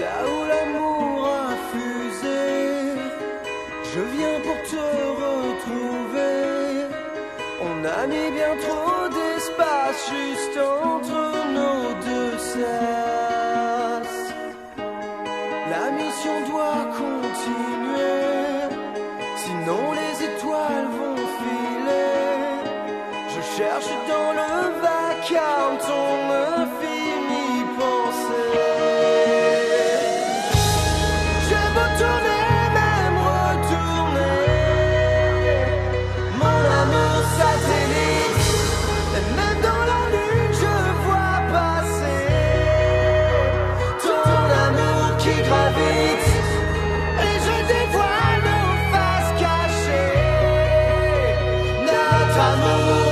là où l'amour a fusé. Je viens pour te retrouver. On a mis bien trop d'espace juste entre nos deux sas. La mission doit continuer, sinon les étoiles vont filer. Je cherche dans le vacarme ton Et je dévoile nos faces cachées. Notre amour.